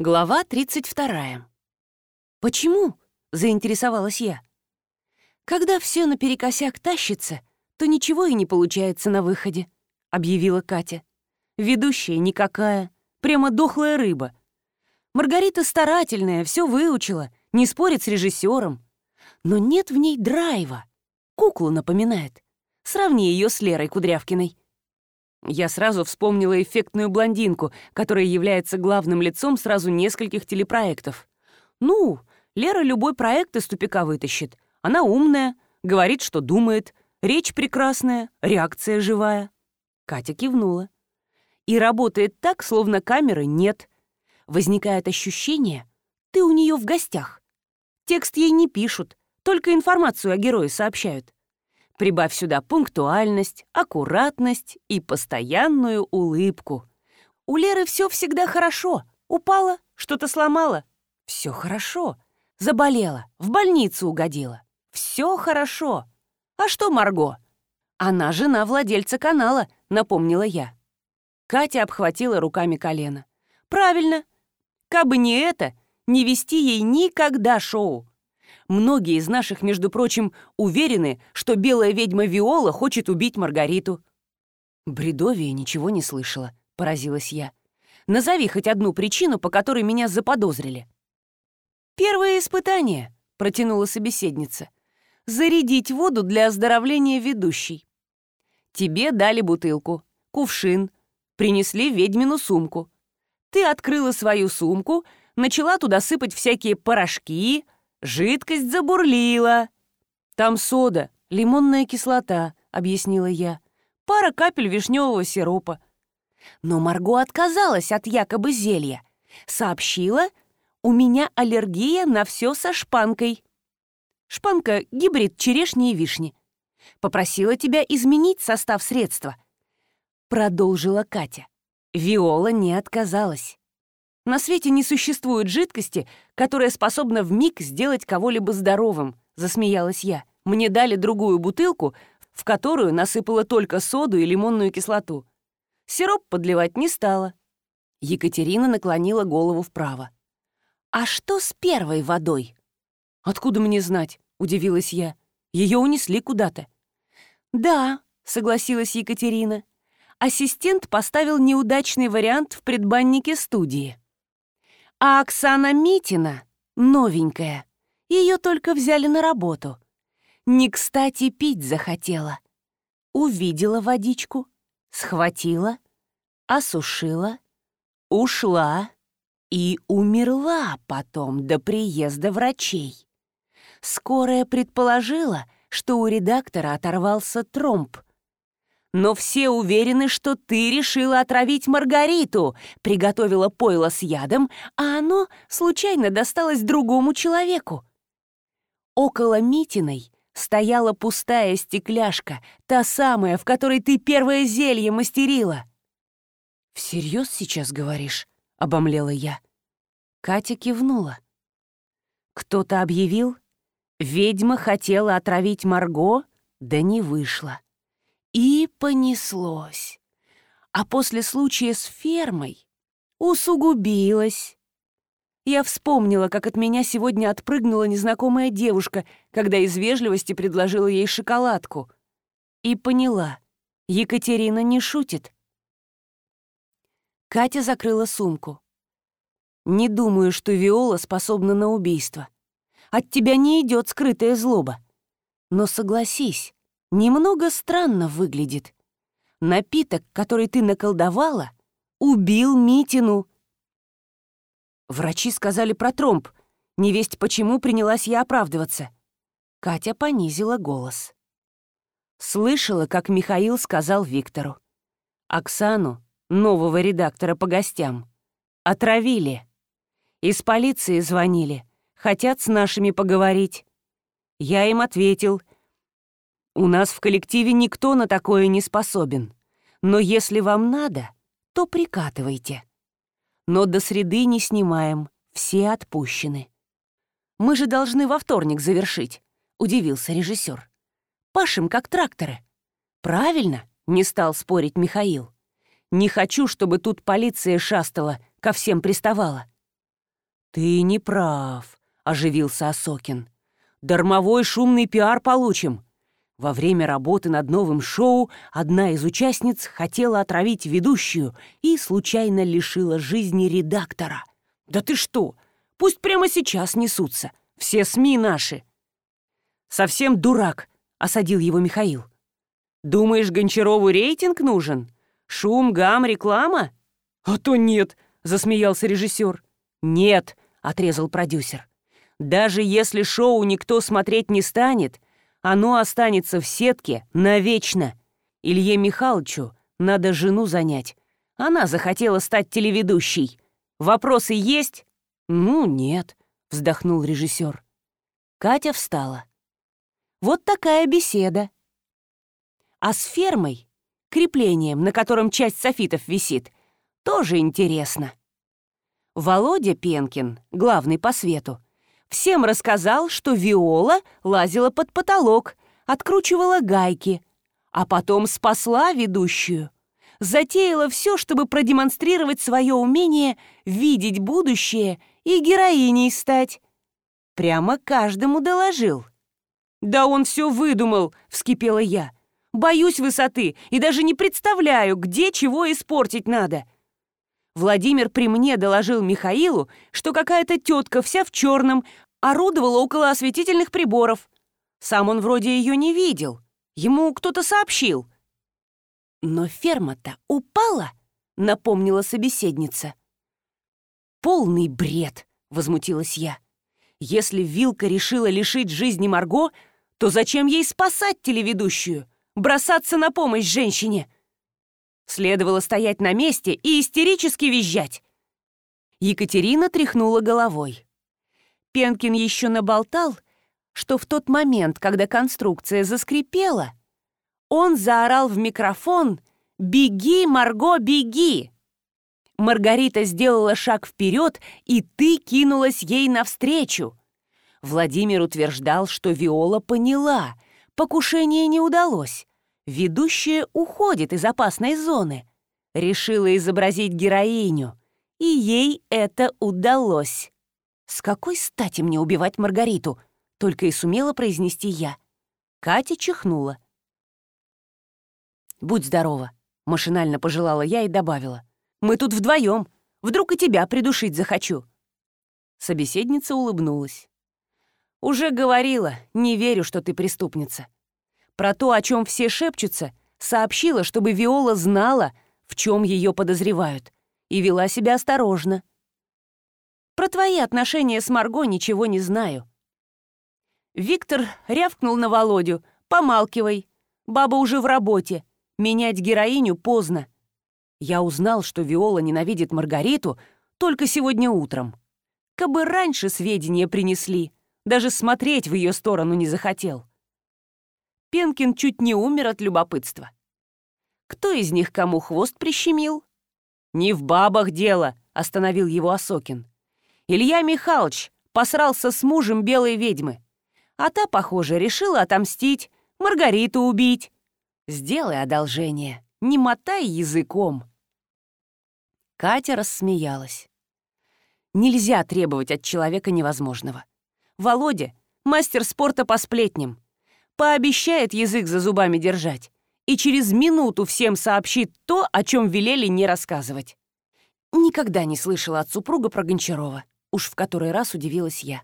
Глава 32. «Почему?» — заинтересовалась я. «Когда все наперекосяк тащится, то ничего и не получается на выходе», — объявила Катя. «Ведущая никакая, прямо дохлая рыба. Маргарита старательная, все выучила, не спорит с режиссером. Но нет в ней драйва. Куклу напоминает. Сравни ее с Лерой Кудрявкиной. Я сразу вспомнила эффектную блондинку, которая является главным лицом сразу нескольких телепроектов. Ну, Лера любой проект из тупика вытащит. Она умная, говорит, что думает, речь прекрасная, реакция живая. Катя кивнула. И работает так, словно камеры нет. Возникает ощущение, ты у нее в гостях. Текст ей не пишут, только информацию о герое сообщают. Прибавь сюда пунктуальность, аккуратность и постоянную улыбку. У Леры все всегда хорошо. Упала, что-то сломала. Все хорошо. Заболела, в больницу угодила. Все хорошо. А что Марго? Она жена владельца канала, напомнила я. Катя обхватила руками колено. Правильно. Кабы не это, не вести ей никогда шоу. Многие из наших, между прочим, уверены, что белая ведьма Виола хочет убить Маргариту». «Бредовия ничего не слышала», — поразилась я. «Назови хоть одну причину, по которой меня заподозрили». «Первое испытание», — протянула собеседница. «Зарядить воду для оздоровления ведущей. Тебе дали бутылку, кувшин, принесли ведьмину сумку. Ты открыла свою сумку, начала туда сыпать всякие порошки, Жидкость забурлила. Там сода, лимонная кислота, объяснила я. Пара капель вишневого сиропа. Но Марго отказалась от якобы зелья. Сообщила, у меня аллергия на все со шпанкой. Шпанка — гибрид черешни и вишни. Попросила тебя изменить состав средства. Продолжила Катя. Виола не отказалась. На свете не существует жидкости, которая способна в миг сделать кого-либо здоровым», — засмеялась я. «Мне дали другую бутылку, в которую насыпала только соду и лимонную кислоту. Сироп подливать не стала». Екатерина наклонила голову вправо. «А что с первой водой?» «Откуда мне знать?» — удивилась я. «Ее унесли куда-то». «Да», — согласилась Екатерина. «Ассистент поставил неудачный вариант в предбаннике студии». А Оксана Митина новенькая. Ее только взяли на работу. Не кстати пить захотела. Увидела водичку, схватила, осушила, ушла и умерла потом до приезда врачей. Скорая предположила, что у редактора оторвался тромб — но все уверены, что ты решила отравить Маргариту, приготовила пойло с ядом, а оно случайно досталось другому человеку. Около Митиной стояла пустая стекляшка, та самая, в которой ты первое зелье мастерила. «Всерьез сейчас говоришь?» — обомлела я. Катя кивнула. Кто-то объявил, ведьма хотела отравить Марго, да не вышла. И понеслось. А после случая с фермой усугубилось. Я вспомнила, как от меня сегодня отпрыгнула незнакомая девушка, когда из вежливости предложила ей шоколадку. И поняла, Екатерина не шутит. Катя закрыла сумку. «Не думаю, что Виола способна на убийство. От тебя не идет скрытая злоба. Но согласись, немного странно выглядит. Напиток, который ты наколдовала, убил Митину. Врачи сказали про тромб. Невесть почему принялась я оправдываться. Катя понизила голос. Слышала, как Михаил сказал Виктору. Оксану, нового редактора по гостям, отравили. Из полиции звонили. Хотят с нашими поговорить. Я им ответил — у нас в коллективе никто на такое не способен. Но если вам надо, то прикатывайте. Но до среды не снимаем, все отпущены. Мы же должны во вторник завершить, удивился режиссер. Пашем как тракторы. Правильно, не стал спорить Михаил. Не хочу, чтобы тут полиция шастала, ко всем приставала. Ты не прав, оживился Осокин. Дармовой шумный пиар получим. Во время работы над новым шоу одна из участниц хотела отравить ведущую и случайно лишила жизни редактора. «Да ты что! Пусть прямо сейчас несутся! Все СМИ наши!» «Совсем дурак!» — осадил его Михаил. «Думаешь, Гончарову рейтинг нужен? Шум, гам, реклама?» «А то нет!» — засмеялся режиссер. «Нет!» — отрезал продюсер. «Даже если шоу никто смотреть не станет, — оно останется в сетке навечно. Илье Михайловичу надо жену занять. Она захотела стать телеведущей. Вопросы есть? Ну, нет, вздохнул режиссер. Катя встала. Вот такая беседа. А с фермой, креплением, на котором часть софитов висит, тоже интересно. Володя Пенкин, главный по свету, всем рассказал, что Виола лазила под потолок, откручивала гайки, а потом спасла ведущую. Затеяла все, чтобы продемонстрировать свое умение видеть будущее и героиней стать. Прямо каждому доложил. «Да он все выдумал!» — вскипела я. «Боюсь высоты и даже не представляю, где чего испортить надо!» Владимир при мне доложил Михаилу, что какая-то тетка вся в черном орудовала около осветительных приборов. Сам он вроде ее не видел. Ему кто-то сообщил. «Но ферма-то упала», — напомнила собеседница. «Полный бред», — возмутилась я. «Если Вилка решила лишить жизни Марго, то зачем ей спасать телеведущую? Бросаться на помощь женщине?» Следовало стоять на месте и истерически визжать. Екатерина тряхнула головой. Пенкин еще наболтал, что в тот момент, когда конструкция заскрипела, он заорал в микрофон «Беги, Марго, беги!». Маргарита сделала шаг вперед, и ты кинулась ей навстречу. Владимир утверждал, что Виола поняла, покушение не удалось, Ведущая уходит из опасной зоны. Решила изобразить героиню. И ей это удалось. «С какой стати мне убивать Маргариту?» Только и сумела произнести я. Катя чихнула. «Будь здорова», — машинально пожелала я и добавила. «Мы тут вдвоем. Вдруг и тебя придушить захочу». Собеседница улыбнулась. «Уже говорила, не верю, что ты преступница про то, о чем все шепчутся, сообщила, чтобы Виола знала, в чем ее подозревают, и вела себя осторожно. Про твои отношения с Марго ничего не знаю. Виктор рявкнул на Володю. «Помалкивай. Баба уже в работе. Менять героиню поздно». Я узнал, что Виола ненавидит Маргариту только сегодня утром. Кабы раньше сведения принесли, даже смотреть в ее сторону не захотел. Пенкин чуть не умер от любопытства. Кто из них кому хвост прищемил? «Не в бабах дело», — остановил его Осокин. «Илья Михайлович посрался с мужем белой ведьмы. А та, похоже, решила отомстить, Маргариту убить. Сделай одолжение, не мотай языком». Катя рассмеялась. «Нельзя требовать от человека невозможного. Володя — мастер спорта по сплетням пообещает язык за зубами держать и через минуту всем сообщит то, о чем велели не рассказывать. Никогда не слышала от супруга про Гончарова. Уж в который раз удивилась я.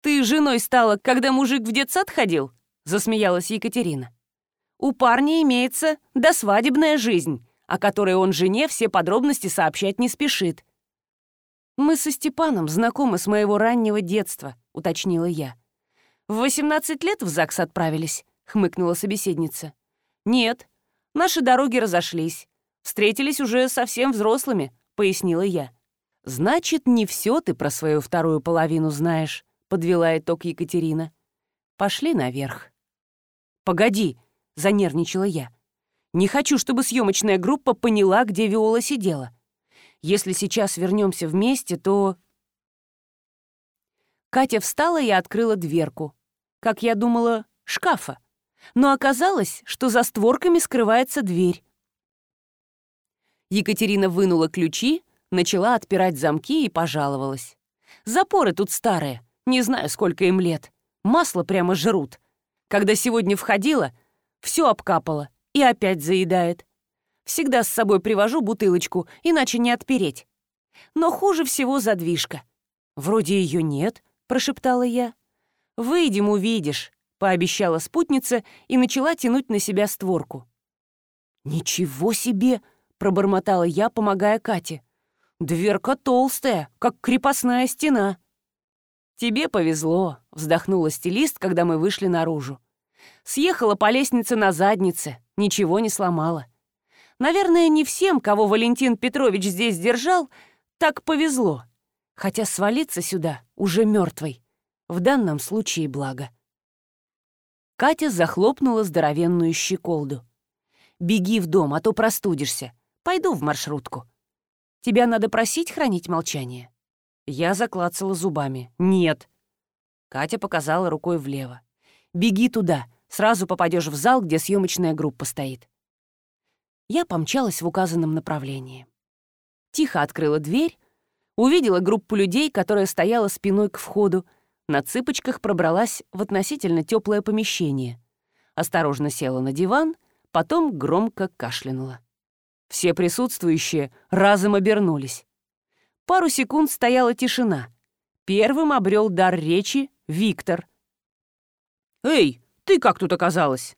«Ты женой стала, когда мужик в детсад ходил?» — засмеялась Екатерина. «У парня имеется досвадебная жизнь, о которой он жене все подробности сообщать не спешит». «Мы со Степаном знакомы с моего раннего детства», — уточнила я. «В 18 лет в ЗАГС отправились», — хмыкнула собеседница. «Нет, наши дороги разошлись. Встретились уже совсем взрослыми», — пояснила я. «Значит, не все ты про свою вторую половину знаешь», — подвела итог Екатерина. «Пошли наверх». «Погоди», — занервничала я. «Не хочу, чтобы съемочная группа поняла, где Виола сидела. Если сейчас вернемся вместе, то...» Катя встала и открыла дверку как я думала, шкафа. Но оказалось, что за створками скрывается дверь. Екатерина вынула ключи, начала отпирать замки и пожаловалась. «Запоры тут старые, не знаю, сколько им лет. Масло прямо жрут. Когда сегодня входила, все обкапала и опять заедает. Всегда с собой привожу бутылочку, иначе не отпереть. Но хуже всего задвижка. «Вроде ее нет», — прошептала я. Выйдем, увидишь», — пообещала спутница и начала тянуть на себя створку. «Ничего себе!» — пробормотала я, помогая Кате. «Дверка толстая, как крепостная стена». «Тебе повезло», — вздохнула стилист, когда мы вышли наружу. Съехала по лестнице на заднице, ничего не сломала. Наверное, не всем, кого Валентин Петрович здесь держал, так повезло. Хотя свалиться сюда уже мертвой в данном случае благо. Катя захлопнула здоровенную щеколду. «Беги в дом, а то простудишься. Пойду в маршрутку. Тебя надо просить хранить молчание». Я заклацала зубами. «Нет». Катя показала рукой влево. «Беги туда, сразу попадешь в зал, где съемочная группа стоит». Я помчалась в указанном направлении. Тихо открыла дверь, увидела группу людей, которая стояла спиной к входу, на цыпочках пробралась в относительно теплое помещение, осторожно села на диван, потом громко кашлянула. Все присутствующие разом обернулись. Пару секунд стояла тишина. Первым обрел дар речи Виктор. «Эй, ты как тут оказалась?»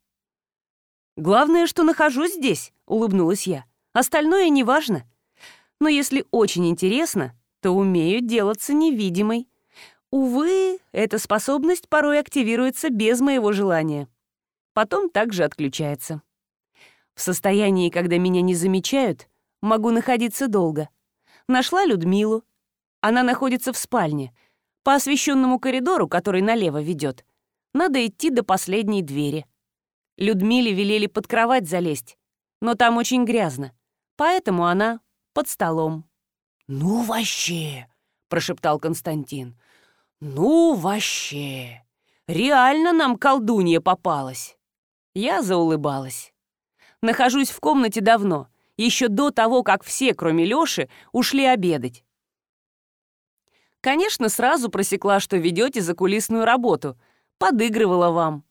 «Главное, что нахожусь здесь», — улыбнулась я. «Остальное неважно. Но если очень интересно, то умею делаться невидимой». Увы, эта способность порой активируется без моего желания. Потом также отключается. В состоянии, когда меня не замечают, могу находиться долго. Нашла Людмилу. Она находится в спальне, по освещенному коридору, который налево ведет. Надо идти до последней двери. Людмиле велели под кровать залезть, но там очень грязно, поэтому она под столом. «Ну вообще!» — прошептал Константин. Ну вообще! Реально нам колдунья попалась!» Я заулыбалась. Нахожусь в комнате давно, еще до того, как все, кроме Лёши, ушли обедать. Конечно, сразу просекла, что ведете закулисную работу, подыгрывала вам.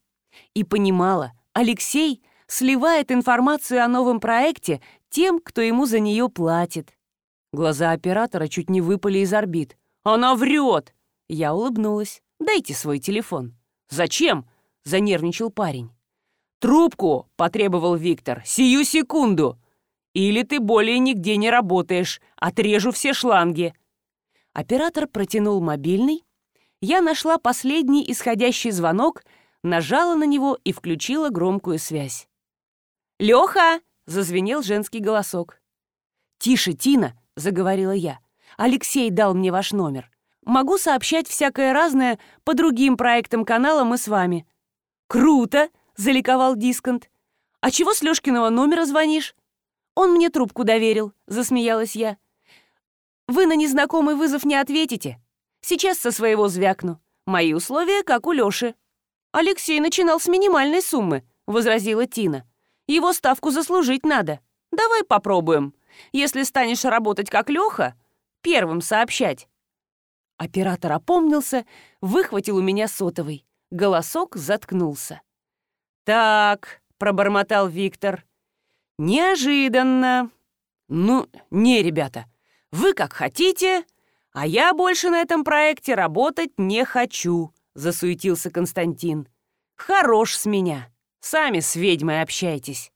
И понимала, Алексей сливает информацию о новом проекте тем, кто ему за нее платит. Глаза оператора чуть не выпали из орбит. «Она врет!» Я улыбнулась. «Дайте свой телефон». «Зачем?» — занервничал парень. «Трубку!» — потребовал Виктор. «Сию секунду!» «Или ты более нигде не работаешь. Отрежу все шланги». Оператор протянул мобильный. Я нашла последний исходящий звонок, нажала на него и включила громкую связь. «Лёха!» — зазвенел женский голосок. «Тише, Тина!» — заговорила я. «Алексей дал мне ваш номер могу сообщать всякое разное по другим проектам канала «Мы с вами». «Круто!» — заликовал Дисконт. «А чего с Лёшкиного номера звонишь?» «Он мне трубку доверил», — засмеялась я. «Вы на незнакомый вызов не ответите. Сейчас со своего звякну. Мои условия, как у Лёши». «Алексей начинал с минимальной суммы», — возразила Тина. «Его ставку заслужить надо. Давай попробуем. Если станешь работать как Лёха, первым сообщать, Оператор опомнился, выхватил у меня сотовый. Голосок заткнулся. «Так», — пробормотал Виктор. «Неожиданно». «Ну, не, ребята, вы как хотите, а я больше на этом проекте работать не хочу», — засуетился Константин. «Хорош с меня. Сами с ведьмой общайтесь».